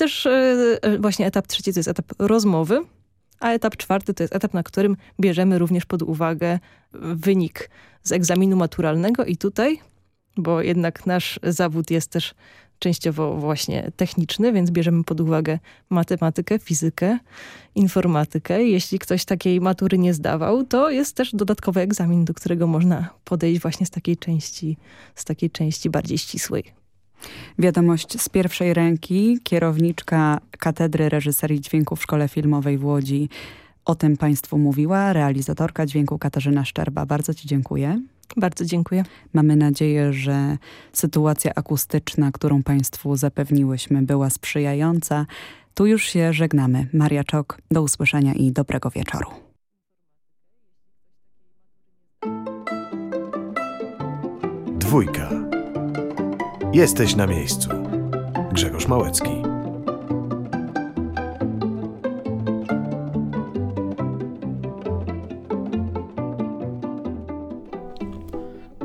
też właśnie etap trzeci to jest etap rozmowy, a etap czwarty to jest etap, na którym bierzemy również pod uwagę wynik z egzaminu maturalnego i tutaj, bo jednak nasz zawód jest też częściowo właśnie techniczny, więc bierzemy pod uwagę matematykę, fizykę, informatykę. Jeśli ktoś takiej matury nie zdawał, to jest też dodatkowy egzamin, do którego można podejść właśnie z takiej części, z takiej części bardziej ścisłej. Wiadomość z pierwszej ręki, kierowniczka Katedry Reżyserii Dźwięku w Szkole Filmowej w Łodzi o tym Państwu mówiła, realizatorka dźwięku Katarzyna Szczerba. Bardzo Ci dziękuję. Bardzo dziękuję. Mamy nadzieję, że sytuacja akustyczna, którą Państwu zapewniłyśmy, była sprzyjająca. Tu już się żegnamy. Maria Czok, do usłyszenia i dobrego wieczoru. Dwójka. Jesteś na miejscu. Grzegorz Małecki.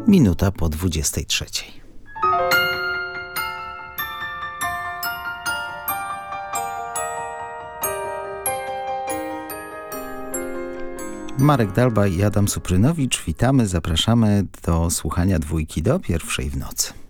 Minuta po 23. Marek Dalba i Adam Suprynowicz. Witamy, zapraszamy do słuchania dwójki do pierwszej w nocy.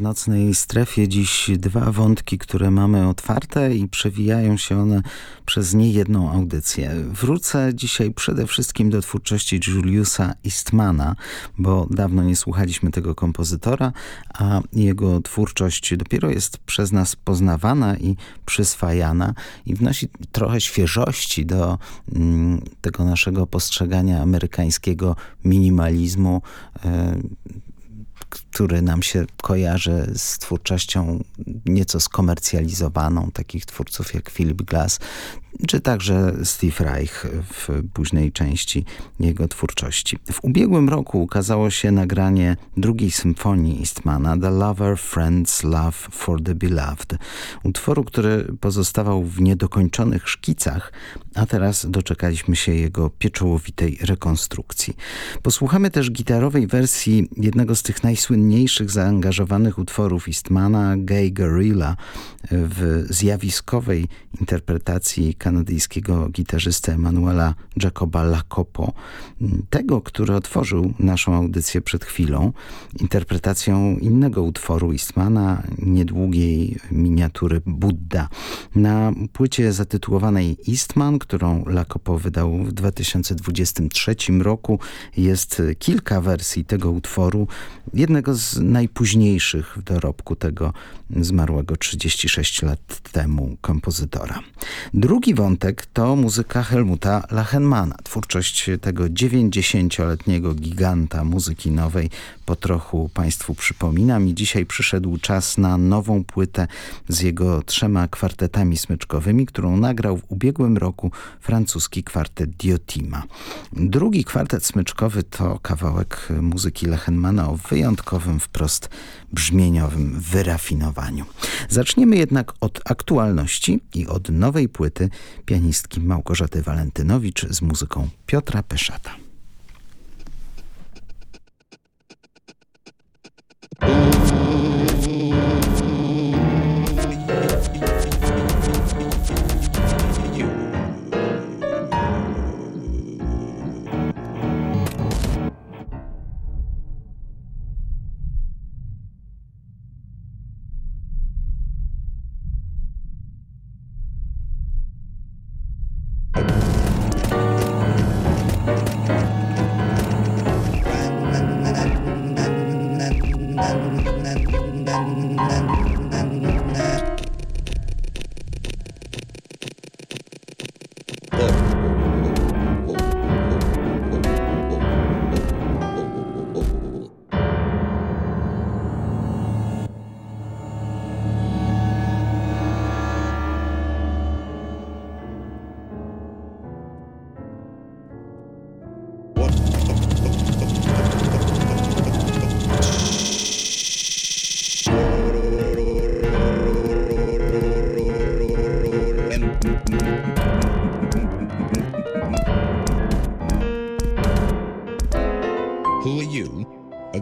W nocnej strefie dziś dwa wątki, które mamy otwarte i przewijają się one przez niejedną audycję. Wrócę dzisiaj przede wszystkim do twórczości Juliusa Eastmana, bo dawno nie słuchaliśmy tego kompozytora, a jego twórczość dopiero jest przez nas poznawana i przyswajana i wnosi trochę świeżości do mm, tego naszego postrzegania amerykańskiego minimalizmu, e, który nam się kojarzy z twórczością nieco skomercjalizowaną, takich twórców jak Philip Glass, czy także Steve Reich w późnej części jego twórczości. W ubiegłym roku ukazało się nagranie drugiej symfonii Eastmana The Lover Friends Love for the Beloved, utworu, który pozostawał w niedokończonych szkicach, a teraz doczekaliśmy się jego pieczołowitej rekonstrukcji. Posłuchamy też gitarowej wersji jednego z tych najsłynniejszych zaangażowanych utworów Eastmana, Gay Gorilla, w zjawiskowej interpretacji kanadyjskiego gitarzysty Emanuela Jacoba Lacopo, tego, który otworzył naszą audycję przed chwilą, interpretacją innego utworu Eastmana, niedługiej miniatury Buddha. Na płycie zatytułowanej Eastman, którą Lacopo wydał w 2023 roku, jest kilka wersji tego utworu, jednego z najpóźniejszych w dorobku tego zmarłego 36 lat temu kompozytora. Drugi wątek to muzyka Helmuta Lachenmana. Twórczość tego 90-letniego giganta muzyki nowej po trochu Państwu przypominam i dzisiaj przyszedł czas na nową płytę z jego trzema kwartetami smyczkowymi, którą nagrał w ubiegłym roku francuski kwartet Diotima. Drugi kwartet smyczkowy to kawałek muzyki Lachenmana o wyjątkowym wprost brzmieniowym wyrafinowaniu. Zaczniemy jednak od aktualności i od nowej płyty pianistki Małgorzaty Walentynowicz z muzyką Piotra Peszata.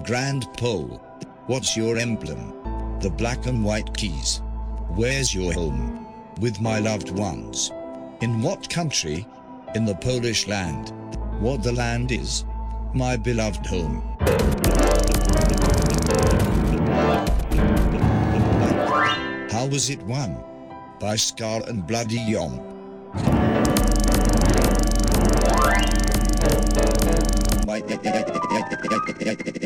Pole. What's your emblem? The black and white keys. Where's your home? With my loved ones. In what country? In the Polish land. What the land is? My beloved home. How was it won? By Scar and Bloody Yom. Do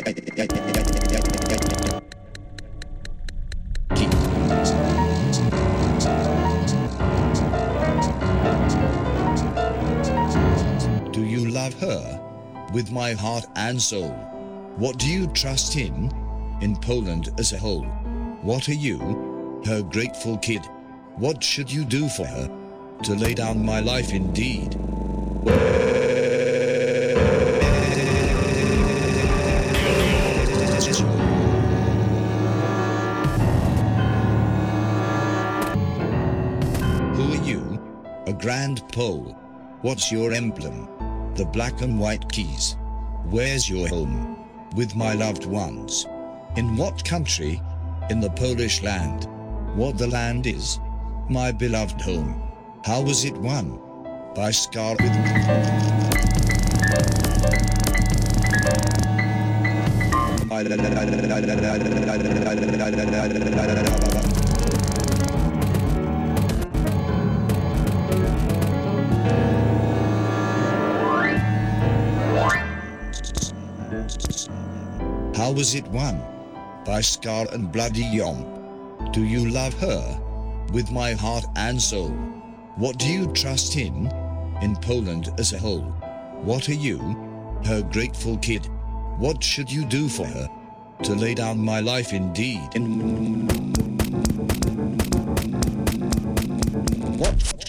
with my heart and soul? What do you trust in in Poland as a whole? What are you, her grateful kid? What should you do for her to lay down my life indeed? Who are you? A grand Pole. What's your emblem? The black and white keys. Where's your home? With my loved ones. In what country? In the Polish land. What the land is? My beloved home. How was it won? By Scar with Was it won? By Scar and Bloody Yomp. Do you love her? With my heart and soul. What do you trust in? In Poland as a whole. What are you? Her grateful kid. What should you do for her? To lay down my life indeed. In what?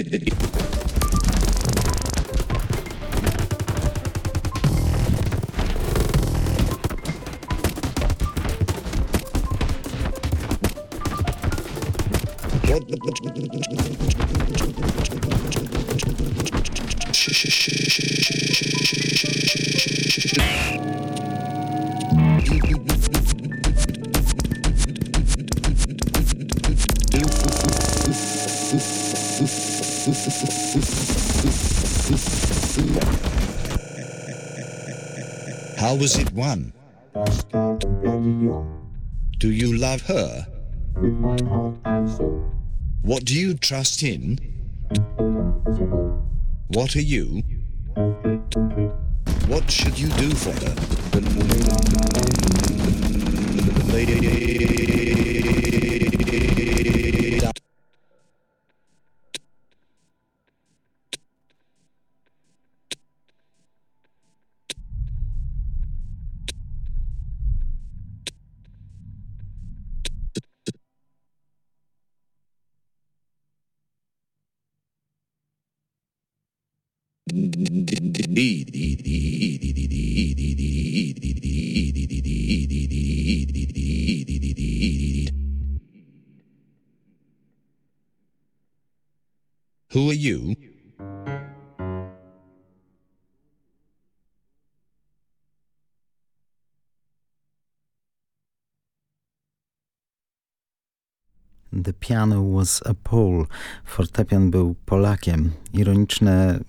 Shh, shh, shh, shh, shh, shh. How was it won? Do you love her? What do you trust in? What are you? What should you do for her? Who are you? The piano was a Pole. Fortepian był Polakiem. Ironiczne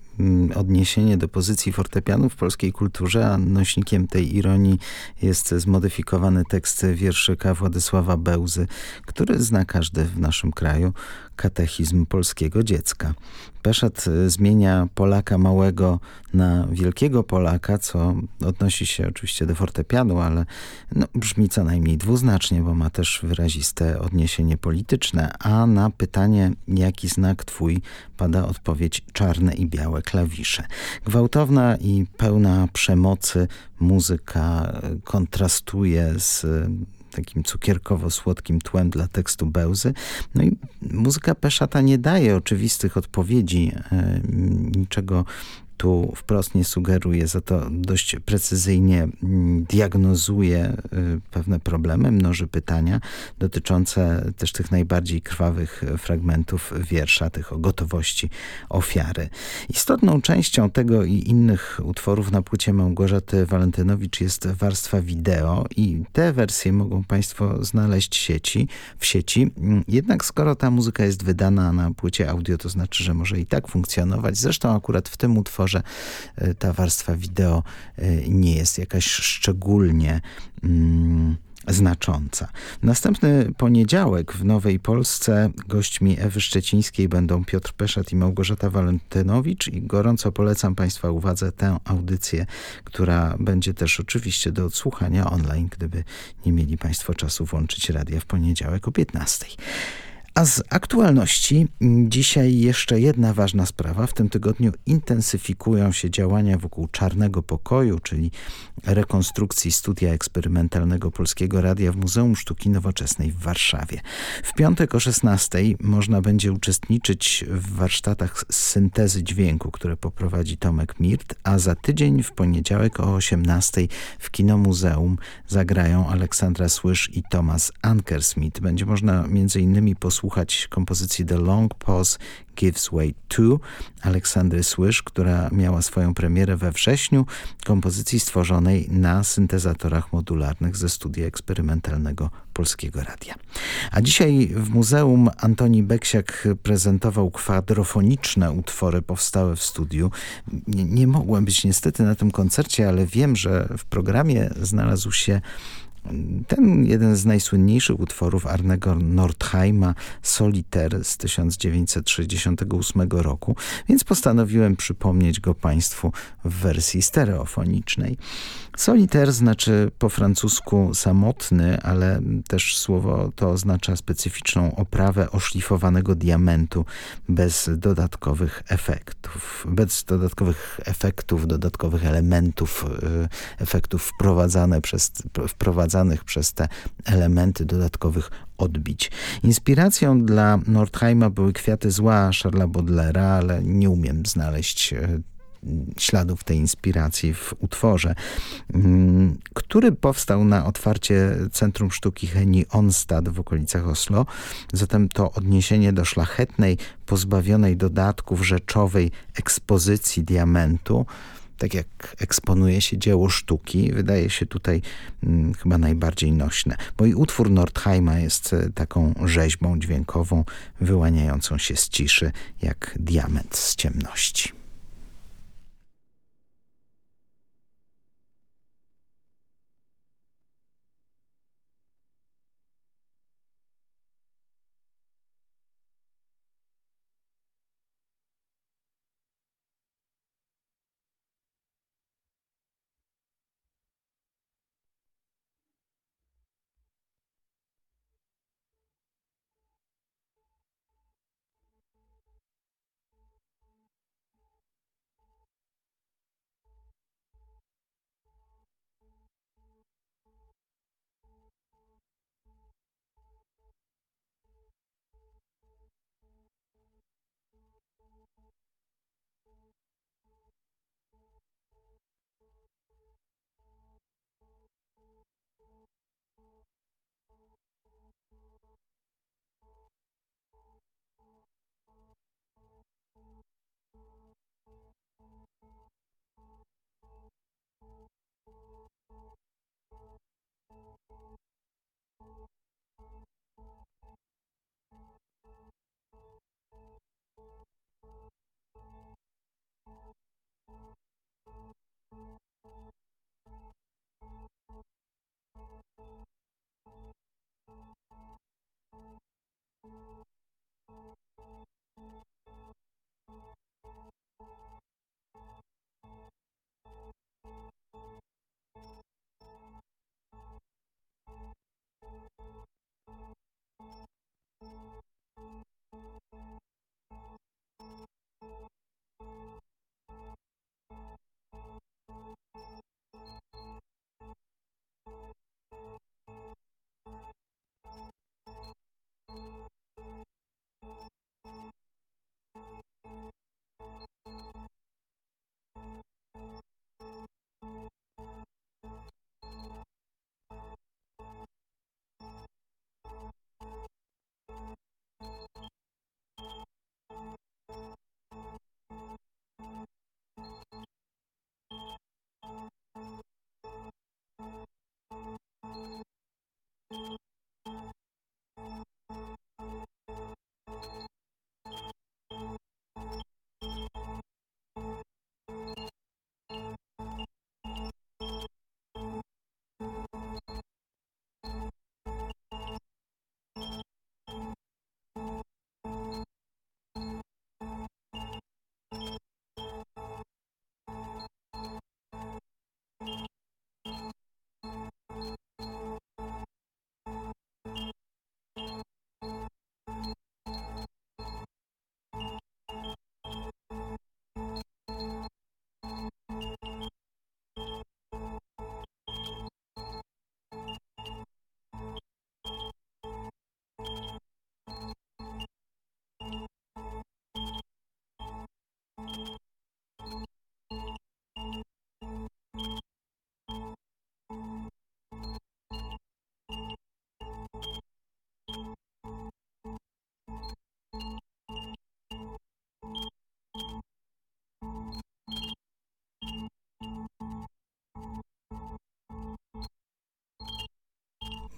odniesienie do pozycji fortepianu w polskiej kulturze, a nośnikiem tej ironii jest zmodyfikowany tekst wierszyka Władysława Bełzy, który zna każdy w naszym kraju, katechizm polskiego dziecka. Peszat zmienia Polaka małego na wielkiego Polaka, co odnosi się oczywiście do fortepianu, ale no, brzmi co najmniej dwuznacznie, bo ma też wyraziste odniesienie polityczne, a na pytanie, jaki znak twój, pada odpowiedź czarne i białe klawisze. Gwałtowna i pełna przemocy muzyka kontrastuje z takim cukierkowo-słodkim tłem dla tekstu Bełzy. No i muzyka Peszata nie daje oczywistych odpowiedzi, e, niczego tu wprost nie sugeruje, za to dość precyzyjnie mm, diagnozuje y, pewne problemy, mnoży pytania dotyczące też tych najbardziej krwawych fragmentów wiersza, tych o gotowości ofiary. Istotną częścią tego i innych utworów na płycie Małgorzaty Walentynowicz jest warstwa wideo i te wersje mogą Państwo znaleźć sieci, w sieci. Jednak skoro ta muzyka jest wydana na płycie audio, to znaczy, że może i tak funkcjonować. Zresztą akurat w tym utworze że e, ta warstwa wideo e, nie jest jakaś szczególnie mm, znacząca. Następny poniedziałek w Nowej Polsce gośćmi Ewy Szczecińskiej będą Piotr Peszat i Małgorzata Walentynowicz i gorąco polecam Państwa uwadze tę audycję, która będzie też oczywiście do odsłuchania online, gdyby nie mieli Państwo czasu włączyć radia w poniedziałek o 15. A z aktualności dzisiaj jeszcze jedna ważna sprawa. W tym tygodniu intensyfikują się działania wokół Czarnego Pokoju, czyli rekonstrukcji studia eksperymentalnego Polskiego Radia w Muzeum Sztuki Nowoczesnej w Warszawie. W piątek o 16 można będzie uczestniczyć w warsztatach syntezy dźwięku, które poprowadzi Tomek Mirt, a za tydzień w poniedziałek o 18 w Kino Muzeum zagrają Aleksandra Słysz i Thomas Ankersmith. Będzie można między innymi posłuchać posłuchać kompozycji The Long Pause Gives Way To Aleksandry Słysz, która miała swoją premierę we wrześniu, kompozycji stworzonej na syntezatorach modularnych ze studia eksperymentalnego Polskiego Radia. A dzisiaj w Muzeum Antoni Beksiak prezentował kwadrofoniczne utwory powstałe w studiu. Nie, nie mogłem być niestety na tym koncercie, ale wiem, że w programie znalazł się ten jeden z najsłynniejszych utworów Arnego Nordheima, Solitaire z 1968 roku, więc postanowiłem przypomnieć go Państwu w wersji stereofonicznej. Solitaire znaczy po francusku samotny, ale też słowo to oznacza specyficzną oprawę oszlifowanego diamentu bez dodatkowych efektów, bez dodatkowych efektów, dodatkowych elementów, y, efektów wprowadzane przez, wprowadzanych przez te elementy dodatkowych odbić. Inspiracją dla Nordheima były kwiaty zła Charlesa Baudelaire'a, ale nie umiem znaleźć y, śladów tej inspiracji w utworze, mm, który powstał na otwarcie Centrum Sztuki Heni Onstad w okolicach Oslo. Zatem to odniesienie do szlachetnej, pozbawionej dodatków rzeczowej ekspozycji diamentu, tak jak eksponuje się dzieło sztuki, wydaje się tutaj hmm, chyba najbardziej nośne. Bo i utwór Nordheima jest e, taką rzeźbą dźwiękową, wyłaniającą się z ciszy, jak diament z ciemności.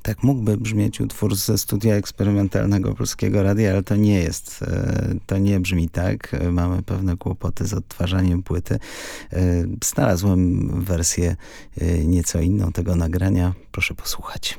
Tak mógłby brzmieć utwór ze studia eksperymentalnego Polskiego Radia, ale to nie jest, e, to nie brzmi tak. Mamy pewne kłopoty z odtwarzaniem płyty. E, znalazłem wersję e, nieco inną tego nagrania. Proszę posłuchać.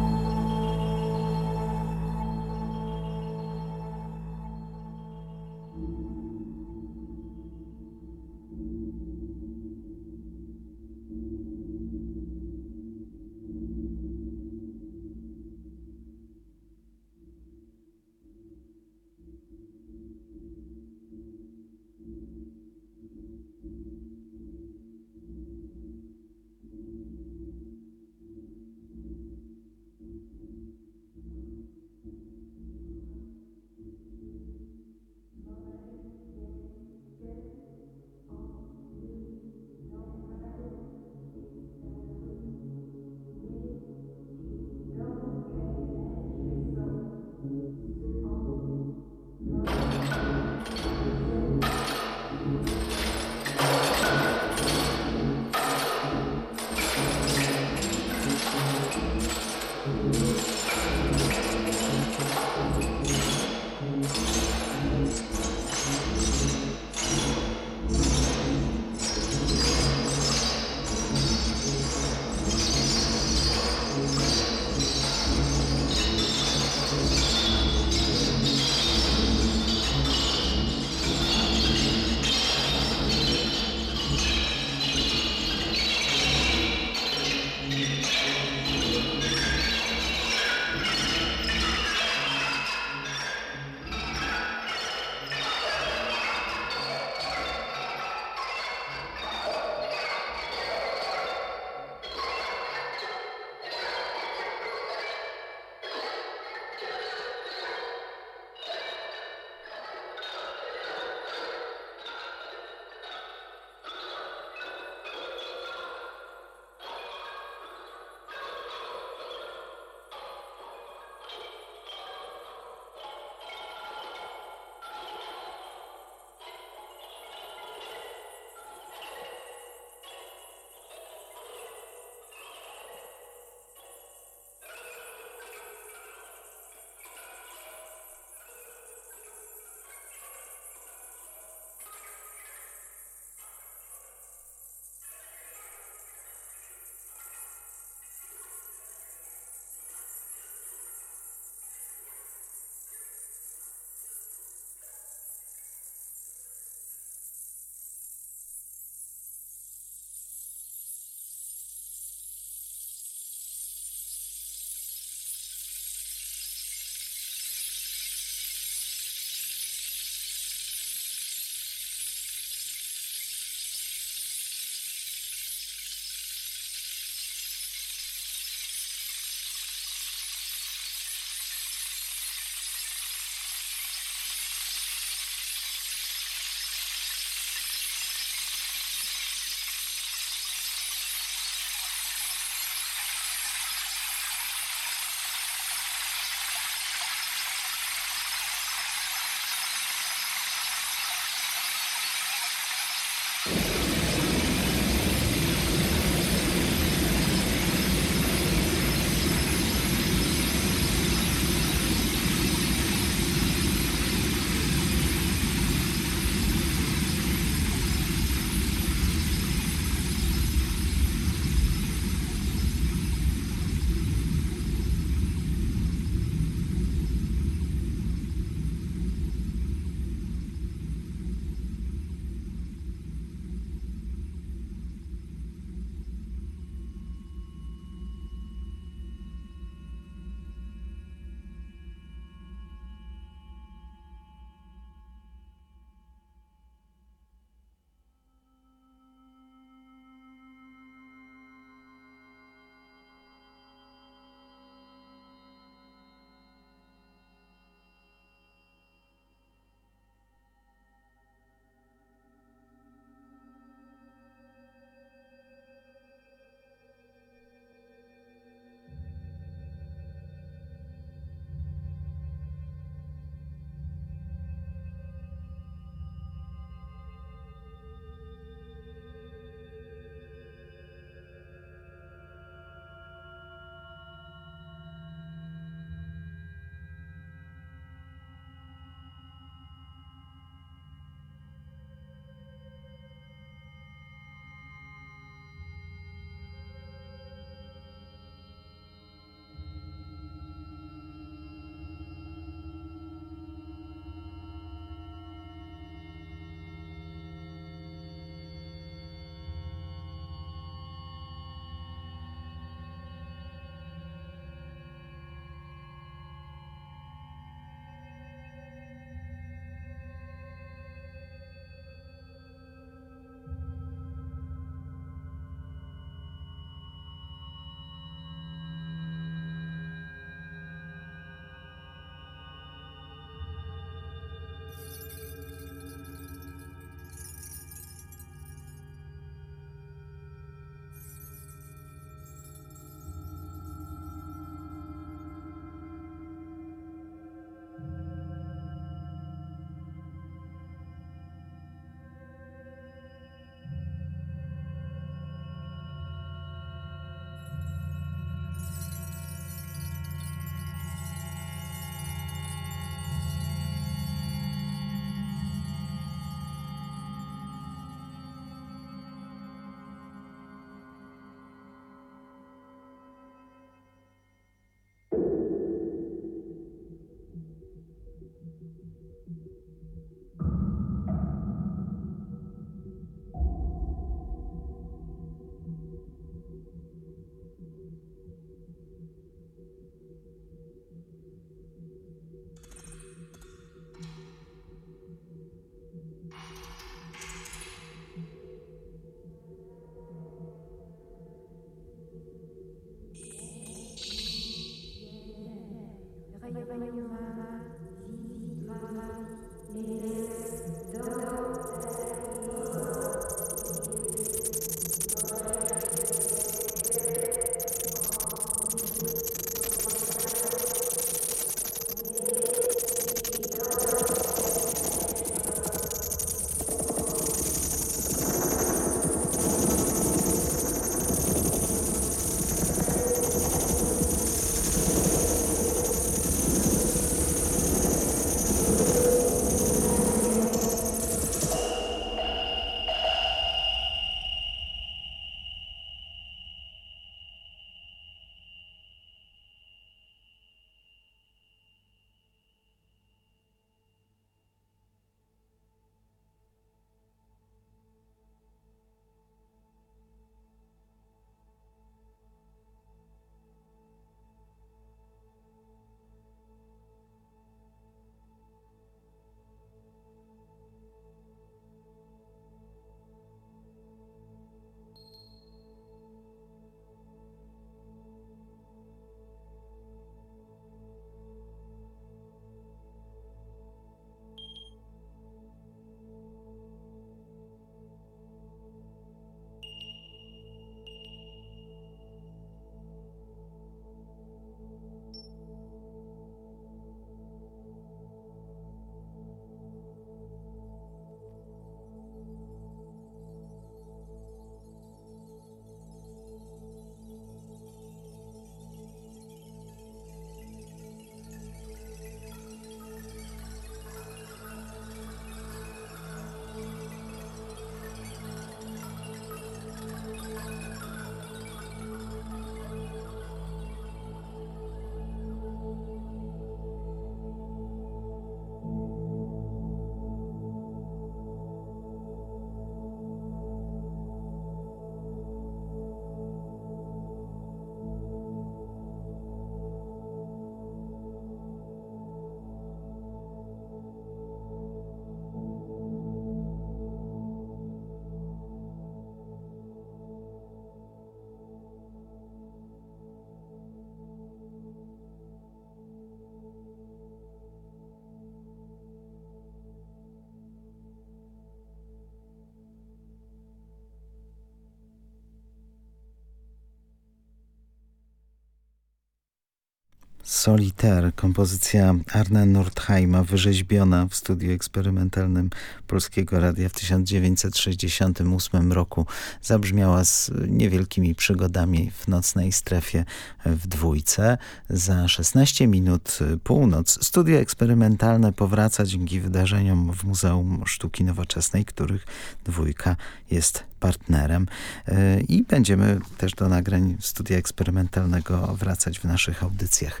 Solitaire, kompozycja Arne Nordheima, wyrzeźbiona w studiu eksperymentalnym Polskiego Radia w 1968 roku, zabrzmiała z niewielkimi przygodami w nocnej strefie w dwójce. Za 16 minut północ studio eksperymentalne powraca dzięki wydarzeniom w Muzeum Sztuki Nowoczesnej, których dwójka jest partnerem e, i będziemy też do nagrań studia eksperymentalnego wracać w naszych audycjach.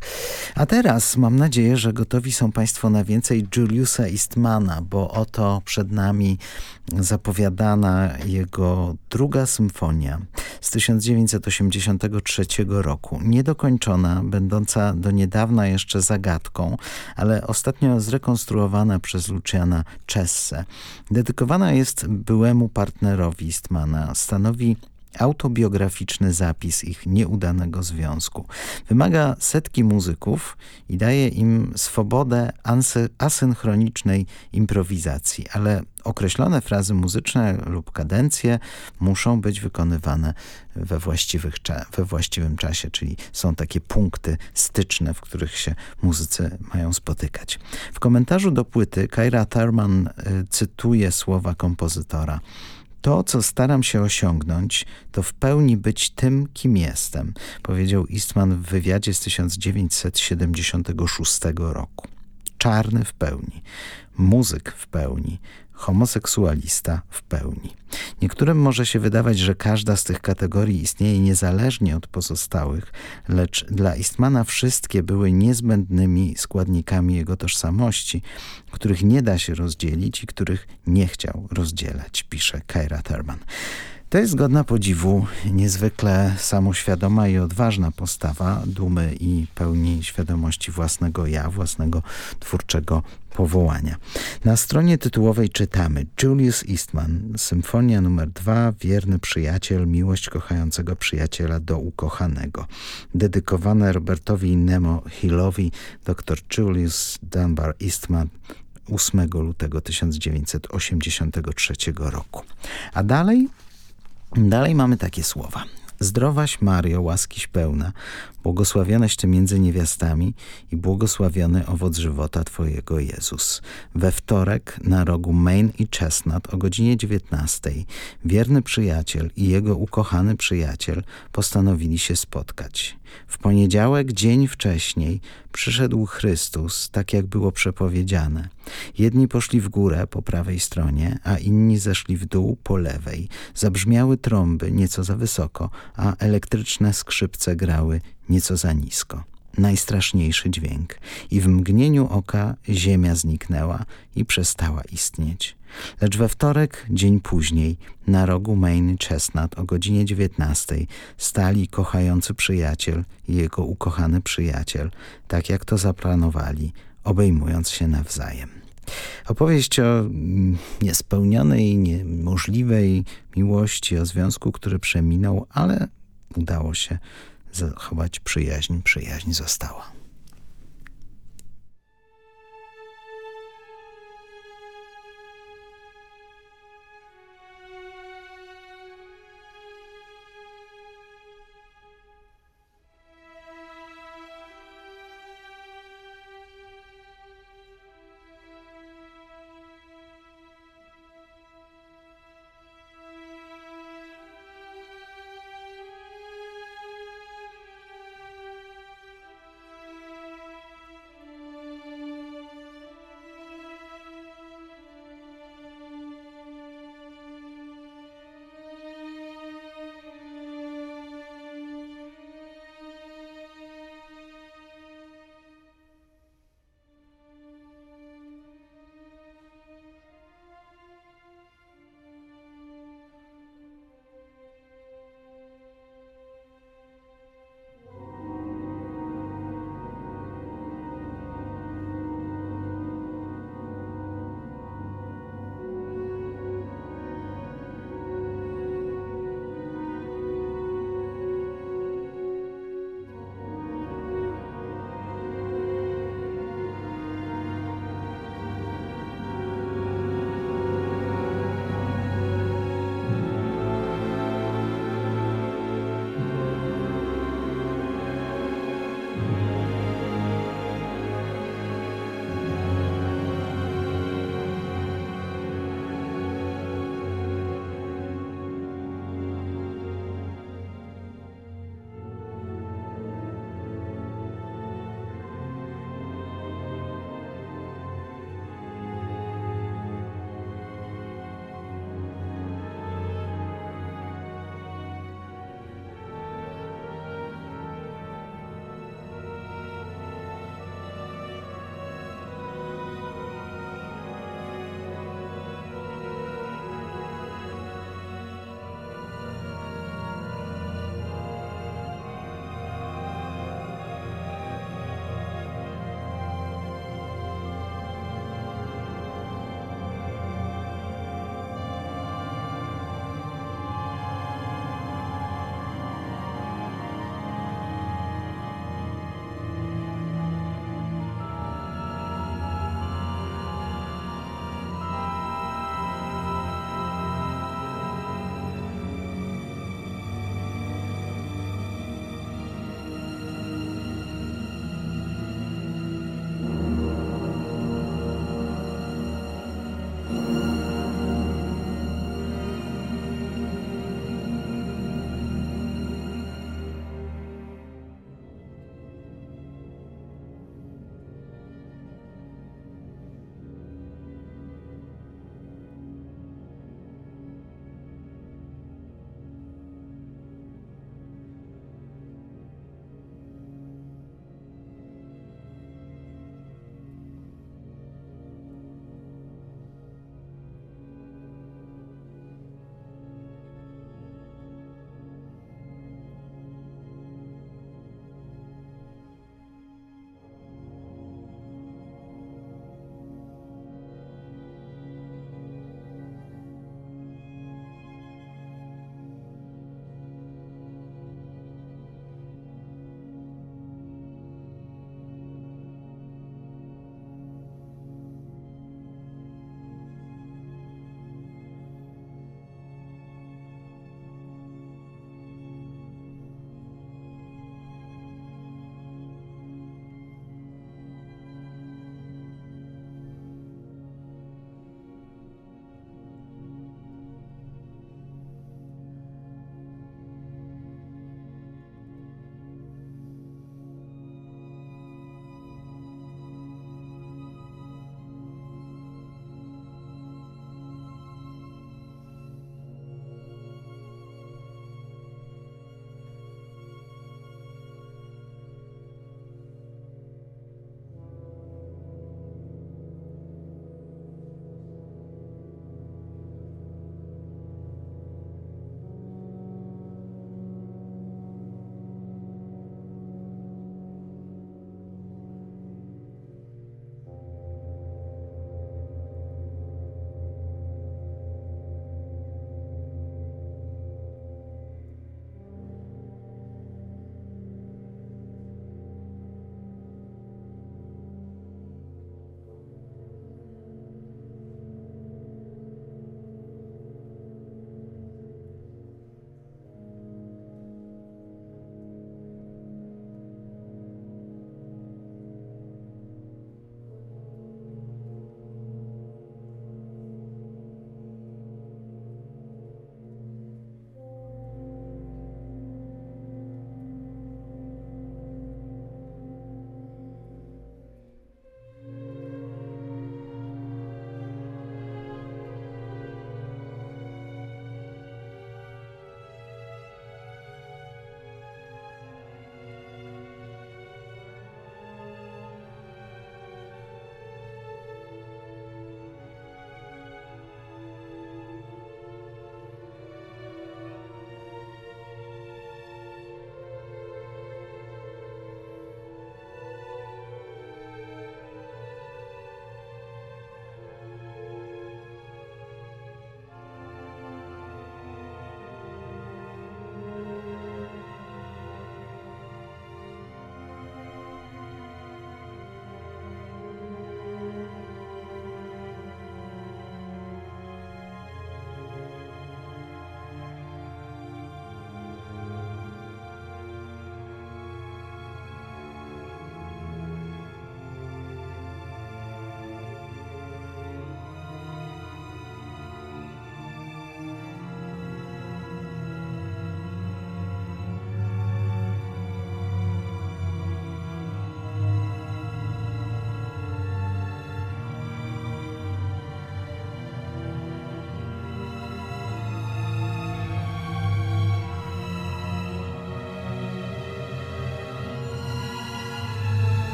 A teraz mam nadzieję, że gotowi są Państwo na więcej Juliusa Eastmana, bo oto przed nami zapowiadana jego druga symfonia z 1983 roku, niedokończona, będąca do niedawna jeszcze zagadką, ale ostatnio zrekonstruowana przez Luciana Czesse. Dedykowana jest byłemu partnerowi Eastmana, stanowi autobiograficzny zapis ich nieudanego związku. Wymaga setki muzyków i daje im swobodę asynchronicznej improwizacji, ale określone frazy muzyczne lub kadencje muszą być wykonywane we, właściwych we właściwym czasie, czyli są takie punkty styczne, w których się muzycy mają spotykać. W komentarzu do płyty Kyra Thurman y, cytuje słowa kompozytora – to, co staram się osiągnąć, to w pełni być tym, kim jestem, powiedział Eastman w wywiadzie z 1976 roku. Czarny w pełni, muzyk w pełni, homoseksualista w pełni. Niektórym może się wydawać, że każda z tych kategorii istnieje niezależnie od pozostałych, lecz dla Istmana wszystkie były niezbędnymi składnikami jego tożsamości, których nie da się rozdzielić i których nie chciał rozdzielać, pisze Kyra Thurman. To jest godna podziwu, niezwykle samoświadoma i odważna postawa dumy i pełni świadomości własnego ja, własnego twórczego powołania. Na stronie tytułowej czytamy Julius Eastman, symfonia numer dwa, wierny przyjaciel, miłość kochającego przyjaciela do ukochanego. Dedykowane Robertowi Nemo Hillowi, dr Julius Dunbar Eastman 8 lutego 1983 roku. A dalej Dalej mamy takie słowa. Zdrowaś Mario, łaskiś pełna, błogosławionaś Ty między niewiastami i błogosławiony owoc żywota Twojego Jezus. We wtorek na rogu Main i Chestnut o godzinie 19 wierny przyjaciel i jego ukochany przyjaciel postanowili się spotkać. W poniedziałek, dzień wcześniej, przyszedł Chrystus, tak jak było przepowiedziane. Jedni poszli w górę po prawej stronie, a inni zeszli w dół po lewej. Zabrzmiały trąby nieco za wysoko, a elektryczne skrzypce grały nieco za nisko. Najstraszniejszy dźwięk i w mgnieniu oka ziemia zniknęła i przestała istnieć. Lecz we wtorek, dzień później, na rogu Main Chestnut o godzinie 19 stali kochający przyjaciel i jego ukochany przyjaciel, tak jak to zaplanowali, obejmując się nawzajem. Opowieść o niespełnionej, niemożliwej miłości, o związku, który przeminął, ale udało się zachować przyjaźń. Przyjaźń została.